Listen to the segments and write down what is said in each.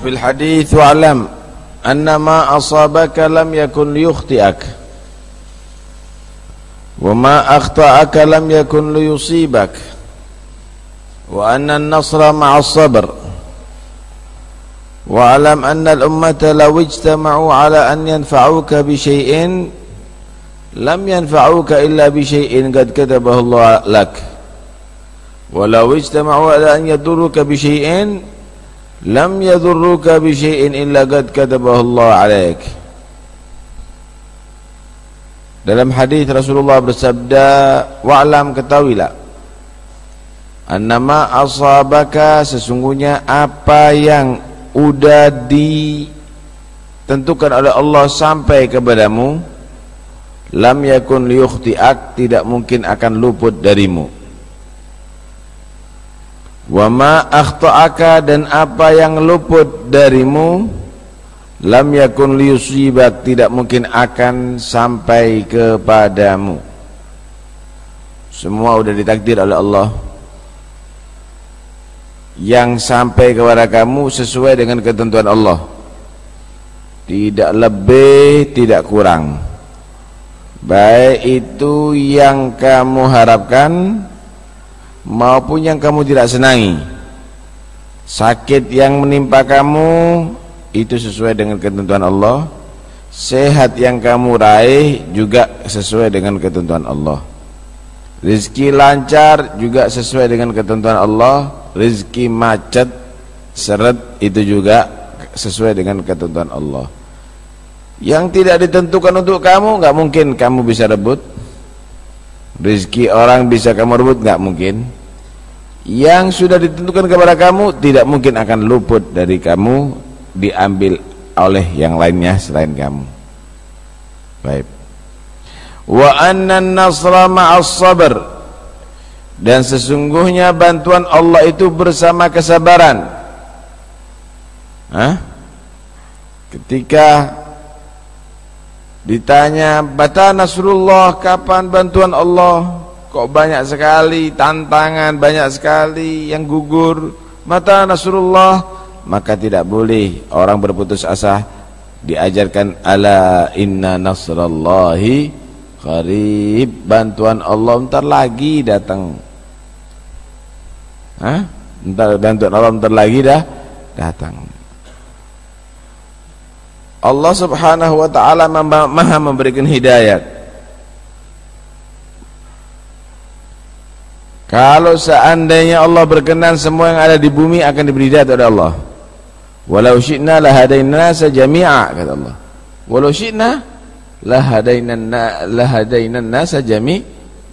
وفي الحديث واعلم أن ما أصابك لم يكن ليخطئك وما أخطأك لم يكن ليصيبك وأن النصر مع الصبر واعلم أن الأمة لو اجتمعوا على أن ينفعوك بشيء لم ينفعوك إلا بشيء قد كتبه الله لك ولو اجتمعوا على أن يضروك بشيء lam yadurruka bi syai'in illa qad katabahu Allah 'alaik. Dalam hadis Rasulullah bersabda wa'lam ketahuilah annama asabaka sesungguhnya apa yang udah ditentukan oleh Allah sampai kepadamu lam yakun liyukhti'ak tidak mungkin akan luput darimu. Wa ma akhta'aka dan apa yang luput darimu lam yakun liyusibak tidak mungkin akan sampai kepadamu. Semua sudah ditakdir oleh Allah. Yang sampai kepada kamu sesuai dengan ketentuan Allah. Tidak lebih, tidak kurang. Baik itu yang kamu harapkan maupun yang kamu tidak senangi. Sakit yang menimpa kamu itu sesuai dengan ketentuan Allah. Sehat yang kamu raih juga sesuai dengan ketentuan Allah. Rizki lancar juga sesuai dengan ketentuan Allah. Rizki macet seret itu juga sesuai dengan ketentuan Allah. Yang tidak ditentukan untuk kamu nggak mungkin kamu bisa rebut Rizki orang bisa kamu rebut nggak mungkin. Yang sudah ditentukan kepada kamu tidak mungkin akan luput dari kamu diambil oleh yang lainnya selain kamu. Baik. Wa anna nasra ma'as sabr. Dan sesungguhnya bantuan Allah itu bersama kesabaran. Hah? Ketika Ditanya, "Bata Nasrullah, kapan bantuan Allah?" Kok banyak sekali tantangan, banyak sekali yang gugur. Mata Nasrullah, maka tidak boleh orang berputus asa diajarkan ala inna nasrallahi qarib bantuan Allah entar lagi datang Hah? Entar bantuan Allah entar lagi dah datang Allah subhanahu wa ta'ala maha memberikan hidayat. Kalau seandainya Allah berkenan semua yang ada di bumi akan diberi hidayat oleh Allah. Walau syi'na lahadaina nasa kata Allah. Walau syi'na lahadaina lahadaina nasa jami'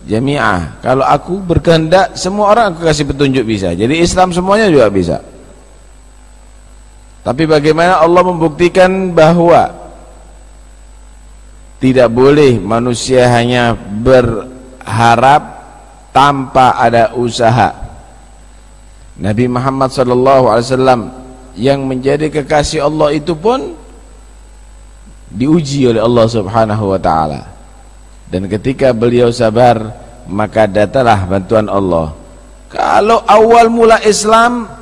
jami'a. Kalau aku berkehendak semua orang aku kasih petunjuk bisa. Jadi Islam semuanya juga bisa tapi bagaimana Allah membuktikan bahwa tidak boleh manusia hanya berharap tanpa ada usaha. Nabi Muhammad wasallam yang menjadi kekasih Allah itu pun diuji oleh Allah Subhanahu wa taala. Dan ketika beliau sabar, maka datanglah bantuan Allah. Kalau awal mula Islam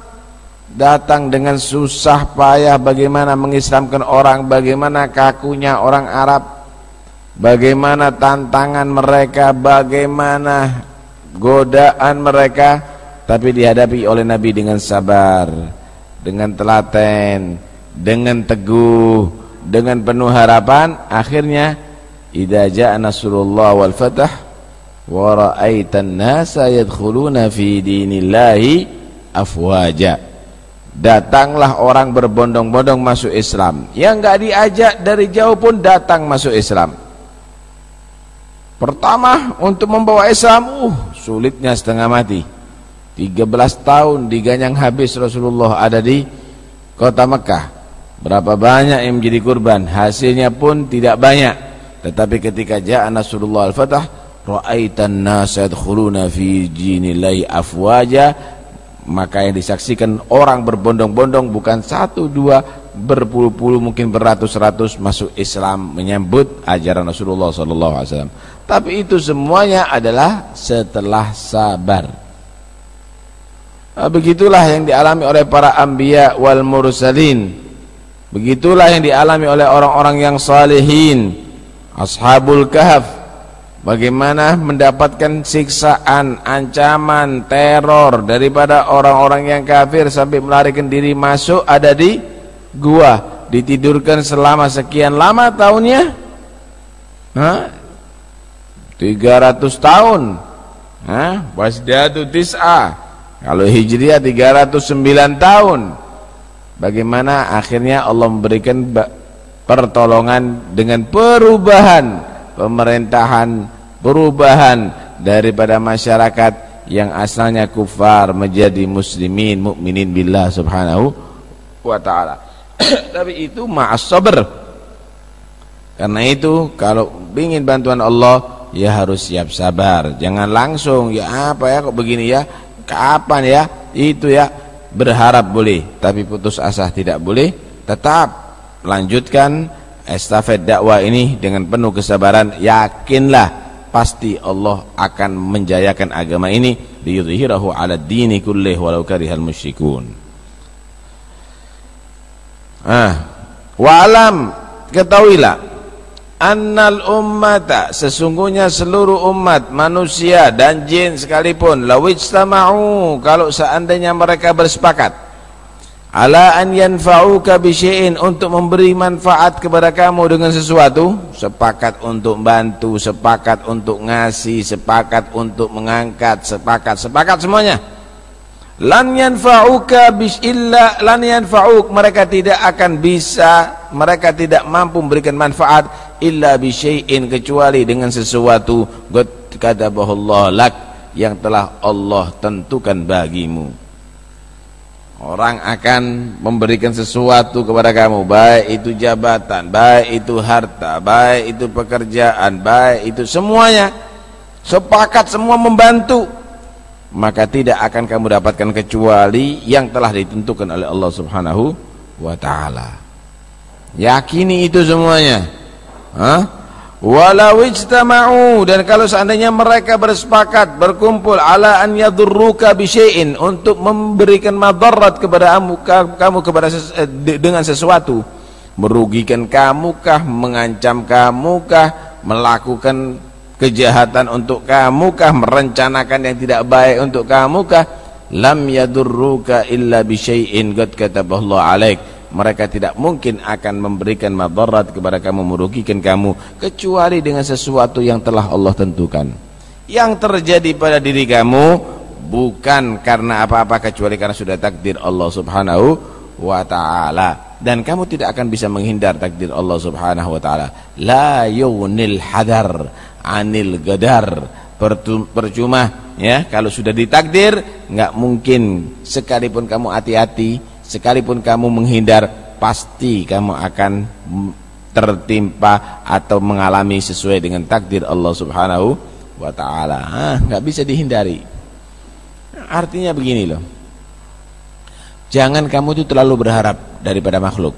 datang dengan susah payah bagaimana mengislamkan orang, bagaimana kakunya orang Arab, bagaimana tantangan mereka, bagaimana godaan mereka, tapi dihadapi oleh Nabi dengan sabar, dengan telaten, dengan teguh, dengan penuh harapan, akhirnya idza jaa nasrullah wal fath wa ra'aitan nasa yadkhuluna fi dinillahi afwaja Datanglah orang berbondong-bondong masuk Islam. Yang enggak diajak dari jauh pun datang masuk Islam. Pertama untuk membawa Islam uh, Sulitnya setengah mati. 13 tahun diganyang habis Rasulullah ada di kota Mekah. Berapa banyak yang menjadi kurban? Hasilnya pun tidak banyak. Tetapi ketika ja'a Rasulullah Al-Fatah Ra'aitan nasad khuluna fi jinillahi afwaja maka yang disaksikan orang berbondong-bondong bukan satu dua berpuluh-puluh mungkin beratus-ratus masuk Islam menyambut ajaran Rasulullah SAW. Tapi itu semuanya adalah setelah sabar. Ah, begitulah yang dialami oleh para anbiya wal mursalin. Begitulah yang dialami oleh orang-orang yang salihin. Ashabul Kahf bagaimana mendapatkan siksaan, ancaman, teror daripada orang-orang yang kafir sampai melarikan diri masuk ada di gua, ditidurkan selama sekian lama tahunnya? Hah? 300 tahun. Hah? Wasdatu tis'a kalau Hijriah 309 tahun. Bagaimana akhirnya Allah memberikan pertolongan dengan perubahan pemerintahan, perubahan daripada masyarakat yang asalnya kufar menjadi muslimin, mukminin billah subhanahu wa taala. Tapi itu ma'as sabr. Karena itu kalau ingin bantuan Allah ya harus siap sabar. Jangan langsung ya apa ya kok begini ya kapan ya itu ya berharap boleh tapi putus asa tidak boleh tetap lanjutkan estafet dakwah ini dengan penuh kesabaran yakinlah pasti Allah akan menjayakan agama ini liyudhhirahu 'ala dini kullih walau karihal musyrikun. Ah wa alam ketahuilah annal ummata sesungguhnya seluruh umat manusia dan jin sekalipun lawijtama'u kalau seandainya mereka bersepakat ala an yanfa'uka bisyai'in untuk memberi manfaat kepada kamu dengan sesuatu sepakat untuk bantu sepakat untuk ngasih sepakat untuk mengangkat sepakat sepakat semuanya. Lan yanfa'uka bis lan yanfa'uk mereka tidak akan bisa mereka tidak mampu memberikan manfaat illa bi syai'in kecuali dengan sesuatu. Qad katabahu lak yang telah Allah tentukan bagimu orang akan memberikan sesuatu kepada kamu baik itu jabatan baik itu harta baik itu pekerjaan baik itu semuanya sepakat semua membantu maka tidak akan kamu dapatkan kecuali yang telah ditentukan oleh Allah Subhanahu wa taala. Yakini itu semuanya. Hah? Walau ijtama'u dan kalau seandainya mereka bersepakat berkumpul ala an yadurruka bi syai'in untuk memberikan madarat kepada kamu, kamu kepada eh, dengan sesuatu merugikan kamu kah mengancam kamu kah melakukan kejahatan untuk kamu kah merencanakan yang tidak baik untuk kamu kah lam yadurruka illa bi syai'in qad kataballahu alaik mereka tidak mungkin akan memberikan madarat kepada kamu merugikan kamu kecuali dengan sesuatu yang telah Allah tentukan. Yang terjadi pada diri kamu bukan karena apa-apa kecuali karena sudah takdir Allah Subhanahu wa taala. Dan kamu tidak akan bisa menghindar takdir Allah Subhanahu wa taala. La yunil hadar anil gadar. Percuma ya. Kalau sudah ditakdir nggak mungkin. Sekalipun kamu hati-hati sekalipun kamu menghindar pasti kamu akan tertimpa atau mengalami sesuai dengan takdir Allah Subhanahu wa taala ah nggak bisa dihindari artinya begini loh jangan kamu itu terlalu berharap daripada makhluk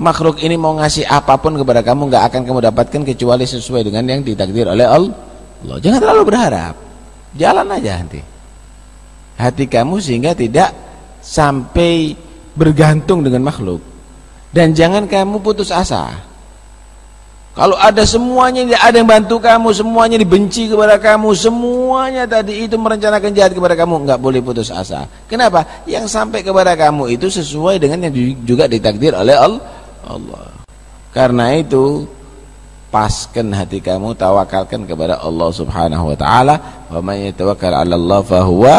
makhluk ini mau ngasih apa pun kepada kamu nggak akan kamu dapatkan kecuali sesuai dengan yang ditakdir oleh Allah. Jangan terlalu berharap. Jalan aja nanti. Hati kamu sehingga tidak sampai bergantung dengan makhluk. Dan jangan kamu putus asa. Kalau ada semuanya tidak ada yang bantu kamu, semuanya dibenci kepada kamu, semuanya tadi itu merencanakan jahat kepada kamu, nggak boleh putus asa. Kenapa? Yang sampai kepada kamu itu sesuai dengan yang juga ditakdir oleh Allah. Karena itu paskan hati kamu tawakalkan kepada Allah Subhanahu wa taala wa may yatawakkal 'ala Allah fahuwa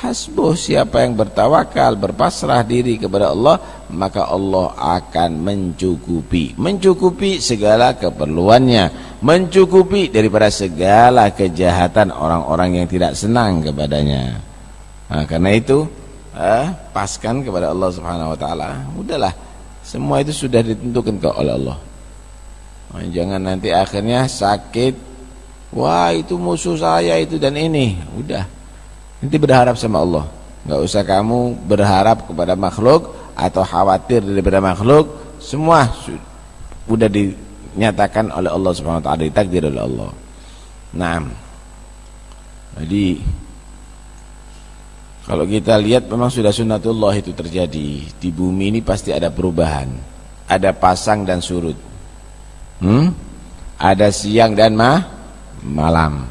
hasbuh siapa yang bertawakal berpasrah diri kepada Allah maka Allah akan mencukupi mencukupi segala keperluannya mencukupi daripada segala kejahatan orang-orang yang tidak senang kepadanya nah, karena itu eh, paskan kepada Allah Subhanahu wa taala udahlah semua itu sudah ditentukan ke oleh Allah. Nah, jangan nanti akhirnya sakit. Wah, itu musuh saya itu dan ini. Udah. Nanti berharap sama Allah. Enggak usah kamu berharap kepada makhluk atau khawatir daripada makhluk. Semua sudah dinyatakan oleh Allah Subhanahu wa taala, ditakdir oleh Allah. Nah. Jadi Kalau kita lihat memang sudah sunnatullah itu terjadi Di bumi ini pasti ada perubahan Ada pasang dan surut hmm? Ada siang dan ma malam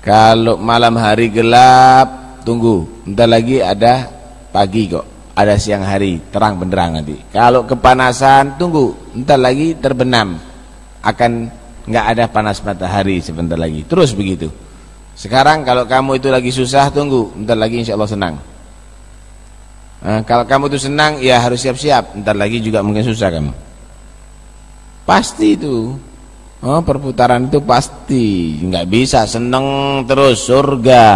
Kalau malam hari gelap Tunggu. Bentar lagi ada pagi kok. Ada siang hari terang benderang nanti. Kalau kepanasan tunggu. Bentar lagi terbenam. Akan nggak ada panas matahari sebentar lagi. Terus begitu. Sekarang kalau kamu itu lagi susah tunggu, bentar lagi insya Allah senang. Nah, kalau kamu itu senang ya harus siap-siap, bentar lagi juga mungkin susah kamu. Pasti itu. Oh, perputaran itu pasti, nggak bisa seneng terus surga.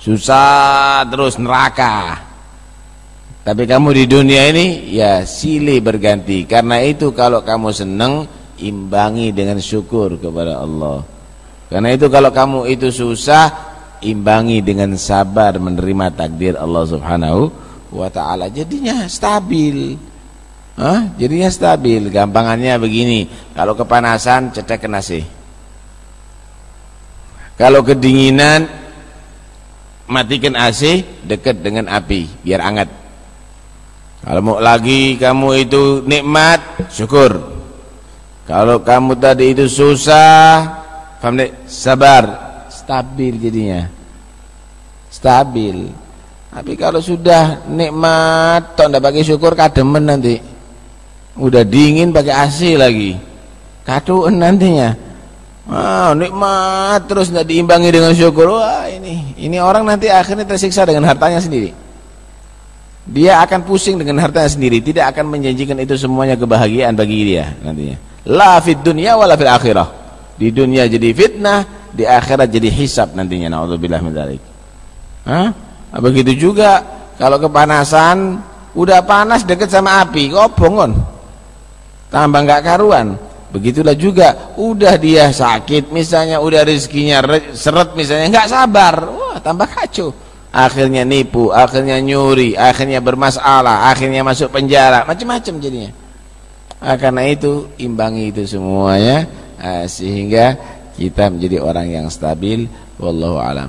Susah terus neraka. Tapi kamu di dunia ini ya silih berganti. Karena itu kalau kamu senang imbangi dengan syukur kepada Allah. Karena itu kalau kamu itu susah imbangi dengan sabar menerima takdir Allah Subhanahu wa taala jadinya stabil. Hah? Jadinya stabil. Gampangannya begini, kalau kepanasan cetek nasi. Kalau kedinginan matikan AC dekat dengan api biar hangat. Kalau mau lagi kamu itu nikmat, syukur. Kalau kamu tadi itu susah, Paham? Sabar, stabil jadinya. Stabil. Tapi kalau sudah nikmat, tok ndak pakai syukur kademen nanti. Udah dingin pakai AC lagi. Kaduan nantinya. Ah, nikmat terus ndak diimbangi dengan syukur. Wah, ini ini orang nanti akhirnya tersiksa dengan hartanya sendiri. Dia akan pusing dengan hartanya sendiri, tidak akan menjanjikan itu semuanya kebahagiaan bagi dia nantinya. La fid dunya wala fil akhirah. Di dunia jadi fitnah, di akhirat jadi hisab nantinya. Nauzubillah min dzalik. Hah? Begitu juga kalau kepanasan udah panas deket sama api, kobong kon. Tambah enggak karuan. Begitulah juga udah dia sakit misalnya udah rezekinya seret misalnya enggak sabar. Wah, tambah kacau. Akhirnya nipu, akhirnya nyuri, akhirnya bermasalah, akhirnya masuk penjara, macam-macam jadinya. Nah, karena itu imbangi itu semuanya uh, sehingga kita menjadi orang yang stabil wallahu alam